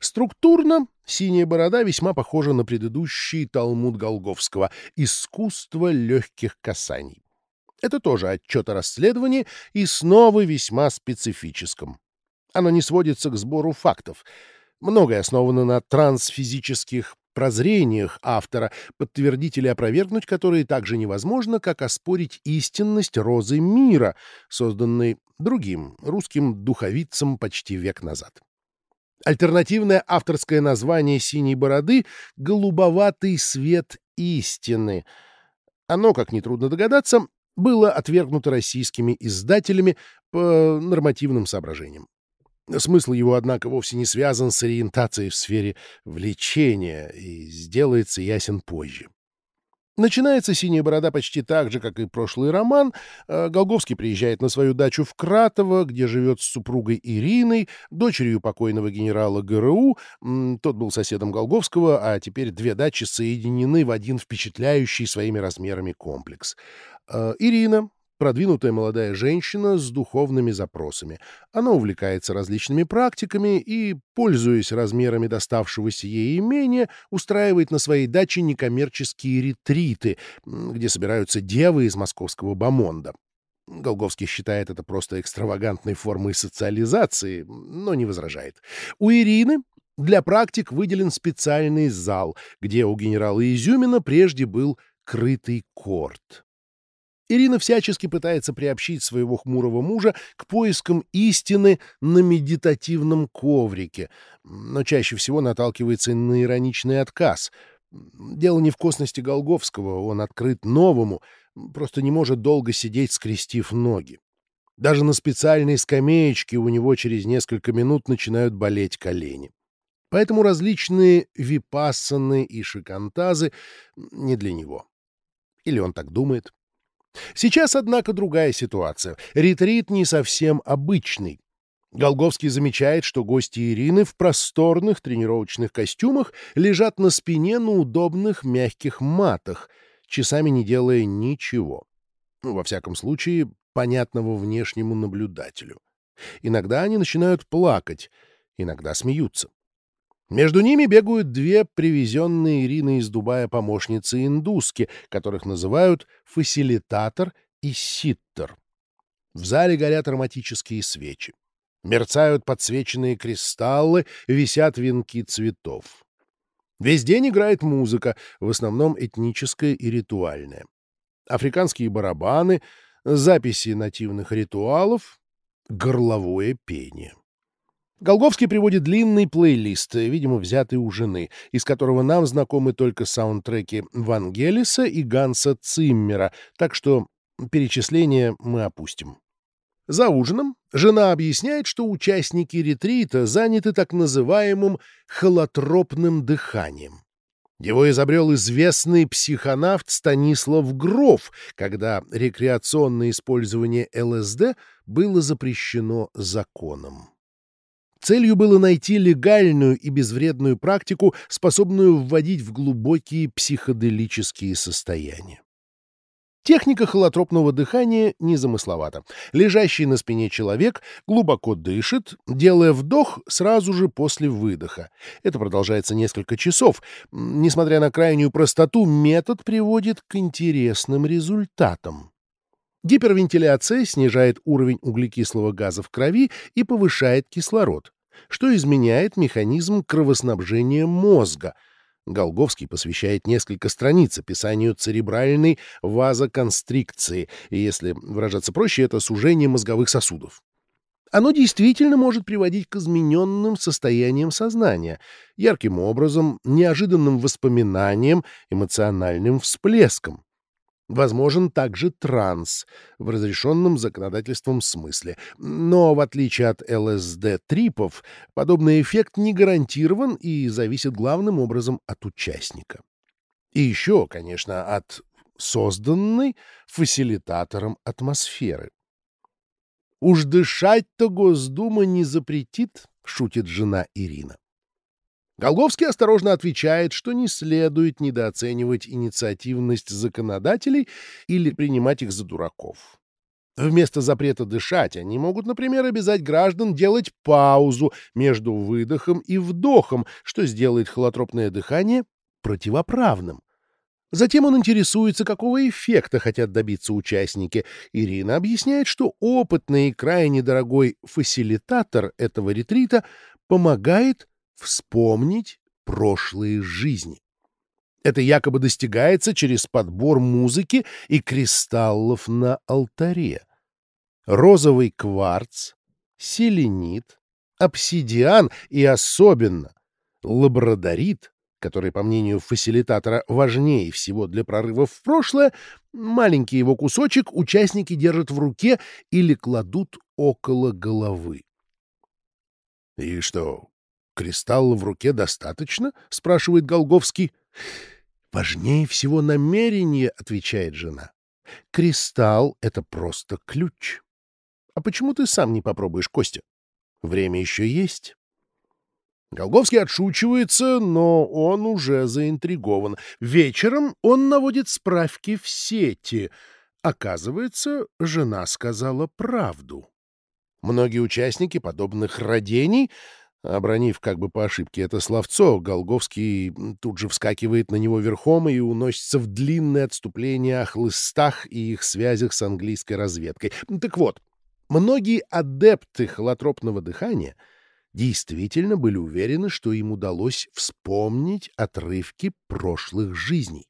Структурно «Синяя борода» весьма похожа на предыдущий Талмуд Голговского «Искусство легких касаний». Это тоже отчет о расследовании и снова весьма специфическом. Оно не сводится к сбору фактов. Многое основано на трансфизических прозрениях автора, подтвердить или опровергнуть которые так же невозможно, как оспорить истинность розы мира, созданной другим русским духовицем почти век назад. Альтернативное авторское название «Синей бороды» — «Голубоватый свет истины». Оно, как нетрудно догадаться, было отвергнуто российскими издателями по нормативным соображениям. Смысл его, однако, вовсе не связан с ориентацией в сфере влечения и сделается ясен позже. Начинается «Синяя борода» почти так же, как и прошлый роман. Э, Голговский приезжает на свою дачу в Кратово, где живет с супругой Ириной, дочерью покойного генерала ГРУ. Тот был соседом Голговского, а теперь две дачи соединены в один впечатляющий своими размерами комплекс. Э, Ирина, продвинутая молодая женщина с духовными запросами. Она увлекается различными практиками и, пользуясь размерами доставшегося ей имения, устраивает на своей даче некоммерческие ретриты, где собираются девы из московского бомонда. Голговский считает это просто экстравагантной формой социализации, но не возражает. У Ирины для практик выделен специальный зал, где у генерала Изюмина прежде был крытый корт. Ирина всячески пытается приобщить своего хмурого мужа к поискам истины на медитативном коврике, но чаще всего наталкивается на ироничный отказ. Дело не в косности Голговского, он открыт новому, просто не может долго сидеть, скрестив ноги. Даже на специальной скамеечке у него через несколько минут начинают болеть колени. Поэтому различные випассаны и шикантазы не для него. Или он так думает. Сейчас, однако, другая ситуация. Ретрит не совсем обычный. Голговский замечает, что гости Ирины в просторных тренировочных костюмах лежат на спине на удобных мягких матах, часами не делая ничего. Ну, во всяком случае, понятного внешнему наблюдателю. Иногда они начинают плакать, иногда смеются. Между ними бегают две привезенные Ириной из Дубая помощницы индуски, которых называют фасилитатор и ситтер. В зале горят ароматические свечи. Мерцают подсвеченные кристаллы, висят венки цветов. Весь день играет музыка, в основном этническая и ритуальная. Африканские барабаны, записи нативных ритуалов, горловое пение. Голговский приводит длинный плейлист, видимо, взятый у жены, из которого нам знакомы только саундтреки Вангелиса и Ганса Циммера, так что перечисление мы опустим. За ужином жена объясняет, что участники ретрита заняты так называемым холотропным дыханием. Его изобрел известный психонавт Станислав Гров, когда рекреационное использование ЛСД было запрещено законом. Целью было найти легальную и безвредную практику, способную вводить в глубокие психоделические состояния. Техника холотропного дыхания незамысловата. Лежащий на спине человек глубоко дышит, делая вдох сразу же после выдоха. Это продолжается несколько часов. Несмотря на крайнюю простоту, метод приводит к интересным результатам. Гипервентиляция снижает уровень углекислого газа в крови и повышает кислород, что изменяет механизм кровоснабжения мозга. Голговский посвящает несколько страниц описанию церебральной вазоконстрикции, и, если выражаться проще, это сужение мозговых сосудов. Оно действительно может приводить к измененным состояниям сознания, ярким образом, неожиданным воспоминаниям, эмоциональным всплескам. Возможен также транс в разрешенном законодательством смысле. Но, в отличие от ЛСД-трипов, подобный эффект не гарантирован и зависит главным образом от участника. И еще, конечно, от созданной фасилитатором атмосферы. «Уж дышать-то Госдума не запретит», — шутит жена Ирина. Голговский осторожно отвечает, что не следует недооценивать инициативность законодателей или принимать их за дураков. Вместо запрета дышать они могут, например, обязать граждан делать паузу между выдохом и вдохом, что сделает холотропное дыхание противоправным. Затем он интересуется, какого эффекта хотят добиться участники. Ирина объясняет, что опытный и крайне дорогой фасилитатор этого ретрита помогает вспомнить прошлые жизни. Это якобы достигается через подбор музыки и кристаллов на алтаре. Розовый кварц, селенит, обсидиан и особенно лабрадорит который, по мнению фасилитатора, важнее всего для прорывов в прошлое, маленький его кусочек участники держат в руке или кладут около головы. — И что, кристалла в руке достаточно? — спрашивает Голговский. — Важнее всего намерение, — отвечает жена. — Кристалл — это просто ключ. А почему ты сам не попробуешь, Костя? Время еще есть. Голговский отшучивается, но он уже заинтригован. Вечером он наводит справки в сети. Оказывается, жена сказала правду. Многие участники подобных родений, обронив как бы по ошибке это словцо, Голговский тут же вскакивает на него верхом и уносится в длинное отступление о хлыстах и их связях с английской разведкой. Так вот, многие адепты холотропного дыхания — действительно были уверены, что им удалось вспомнить отрывки прошлых жизней.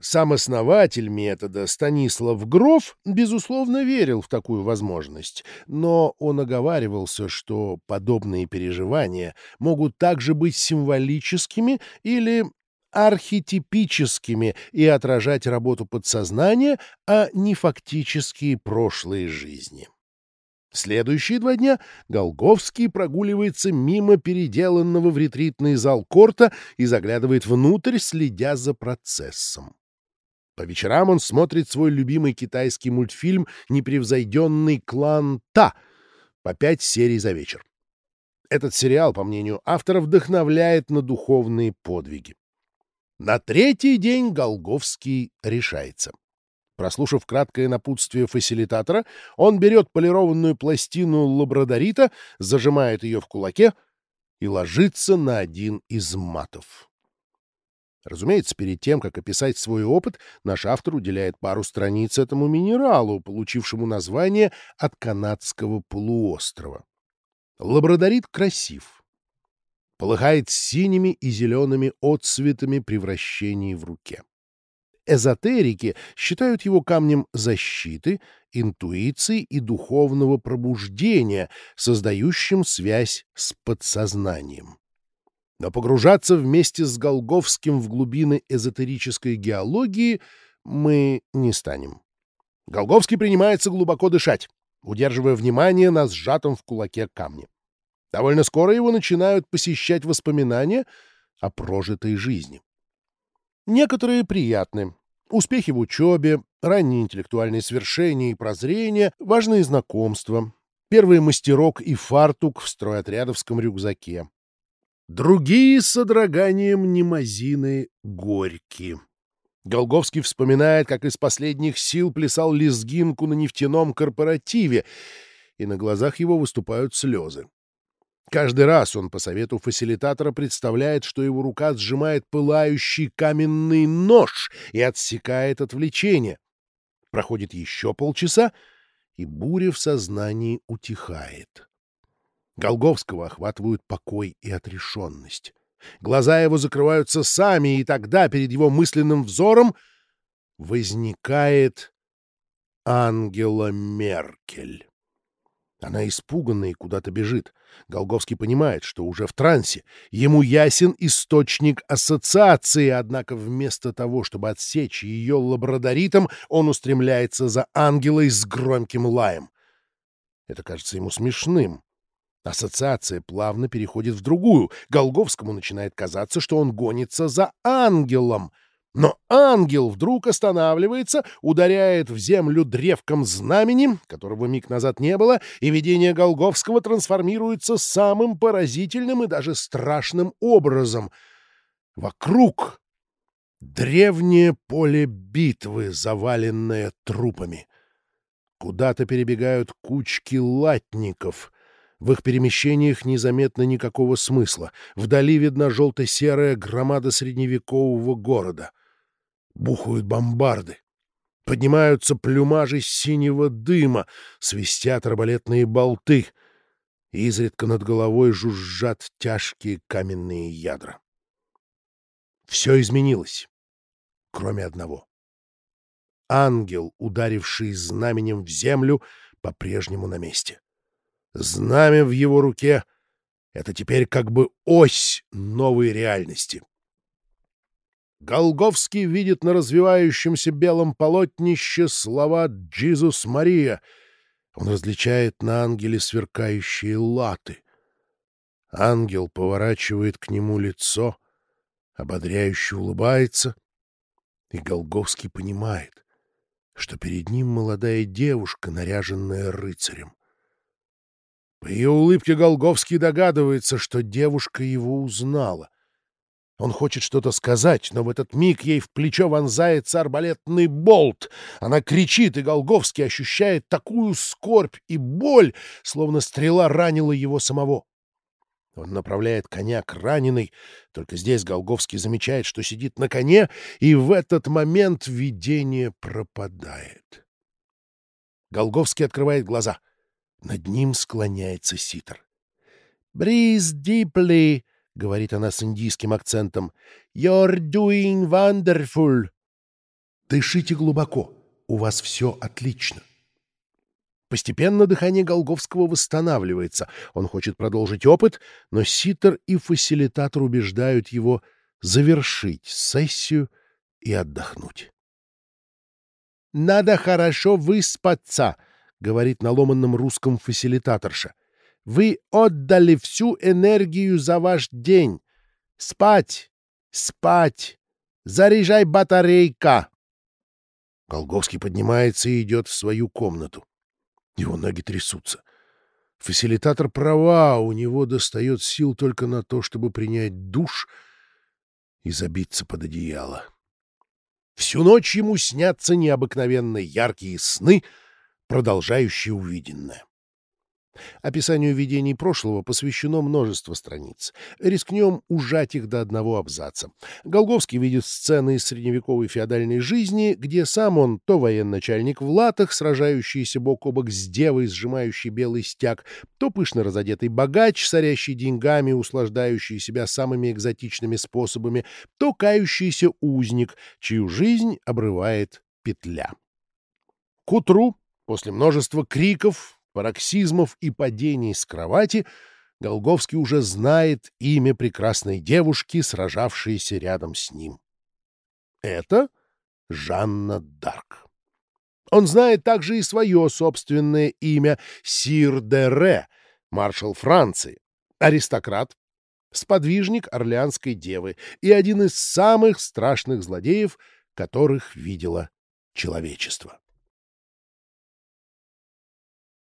Сам основатель метода Станислав Гров, безусловно, верил в такую возможность, но он оговаривался, что подобные переживания могут также быть символическими или архетипическими и отражать работу подсознания, а не фактические прошлые жизни. Следующие два дня Голговский прогуливается мимо переделанного в ретритный зал корта и заглядывает внутрь, следя за процессом. По вечерам он смотрит свой любимый китайский мультфильм «Непревзойденный клан Та» по пять серий за вечер. Этот сериал, по мнению автора, вдохновляет на духовные подвиги. На третий день Голговский решается. Прослушав краткое напутствие фасилитатора, он берет полированную пластину лабрадорита, зажимает ее в кулаке и ложится на один из матов. Разумеется, перед тем, как описать свой опыт, наш автор уделяет пару страниц этому минералу, получившему название от канадского полуострова. Лабрадорит красив. Полыхает синими и зелеными отцветами при вращении в руке. Эзотерики считают его камнем защиты, интуиции и духовного пробуждения, создающим связь с подсознанием. Но погружаться вместе с Голговским в глубины эзотерической геологии мы не станем. Голговский принимается глубоко дышать, удерживая внимание на сжатом в кулаке камне. Довольно скоро его начинают посещать воспоминания о прожитой жизни. Некоторые приятны. Успехи в учебе, ранние интеллектуальные свершения и прозрения, важные знакомства, первый мастерок и фартук в стройотрядовском рюкзаке. Другие с содроганием немазины горьки. Голговский вспоминает, как из последних сил плясал лезгинку на нефтяном корпоративе, и на глазах его выступают слезы. Каждый раз он по совету фасилитатора представляет, что его рука сжимает пылающий каменный нож и отсекает отвлечение. Проходит еще полчаса, и буря в сознании утихает. Голговского охватывают покой и отрешенность. Глаза его закрываются сами, и тогда перед его мысленным взором возникает Ангела Меркель. Она испуганна и куда-то бежит. Голговский понимает, что уже в трансе. Ему ясен источник ассоциации, однако вместо того, чтобы отсечь ее лабрадоритом, он устремляется за ангелой с громким лаем. Это кажется ему смешным. Ассоциация плавно переходит в другую. Голговскому начинает казаться, что он гонится за ангелом — но ангел вдруг останавливается, ударяет в землю древком знамени, которого миг назад не было, и видение Голговского трансформируется самым поразительным и даже страшным образом. Вокруг древнее поле битвы, заваленное трупами. Куда-то перебегают кучки латников. В их перемещениях незаметно никакого смысла. Вдали видна желто-серая громада средневекового города. Бухают бомбарды. Поднимаются плюмажи синего дыма, свистят арбалетные болты. Изредка над головой жужжат тяжкие каменные ядра. Все изменилось, кроме одного. Ангел, ударивший знаменем в землю, по-прежнему на месте. Знамя в его руке — это теперь как бы ось новой реальности. Голговский видит на развивающемся белом полотнище слова «Джизус Мария». Он различает на ангеле сверкающие латы. Ангел поворачивает к нему лицо, ободряюще улыбается, и Голговский понимает, что перед ним молодая девушка, наряженная рыцарем. По ее улыбке Голговский догадывается, что девушка его узнала. Он хочет что-то сказать, но в этот миг ей в плечо вонзается арбалетный болт. Она кричит, и Голговский ощущает такую скорбь и боль, словно стрела ранила его самого. Он направляет коня к раненой, только здесь Голговский замечает, что сидит на коне, и в этот момент видение пропадает. Голговский открывает глаза. Над ним склоняется ситр. «Breathe deeply», — говорит она с индийским акцентом. «You're doing wonderful». «Дышите глубоко, у вас все отлично». Постепенно дыхание Голговского восстанавливается. Он хочет продолжить опыт, но ситер и фасилитатор убеждают его завершить сессию и отдохнуть. «Надо хорошо выспаться», — говорит на ломанном русском фасилитаторша. «Вы отдали всю энергию за ваш день. Спать! Спать! Заряжай батарейка!» Голговский поднимается и идет в свою комнату. Его ноги трясутся. Фасилитатор права, у него достает сил только на то, чтобы принять душ и забиться под одеяло. Всю ночь ему снятся необыкновенно яркие сны, продолжающие увиденное. Описанию видений прошлого посвящено множество страниц. Рискнем ужать их до одного абзаца. Голговский видит сцены из средневековой феодальной жизни, где сам он то военачальник в латах, сражающийся бок о бок с девой, сжимающий белый стяг, то пышно разодетый богач, сорящий деньгами, услаждающий себя самыми экзотичными способами, то кающийся узник, чью жизнь обрывает петля. К утру, после множества криков, пароксизмов и падений с кровати, Голговский уже знает имя прекрасной девушки, сражавшейся рядом с ним. Это Жанна Дарк. Он знает также и свое собственное имя — Сир де Ре, маршал Франции, аристократ, сподвижник Орлеанской девы и один из самых страшных злодеев, которых видело человечество.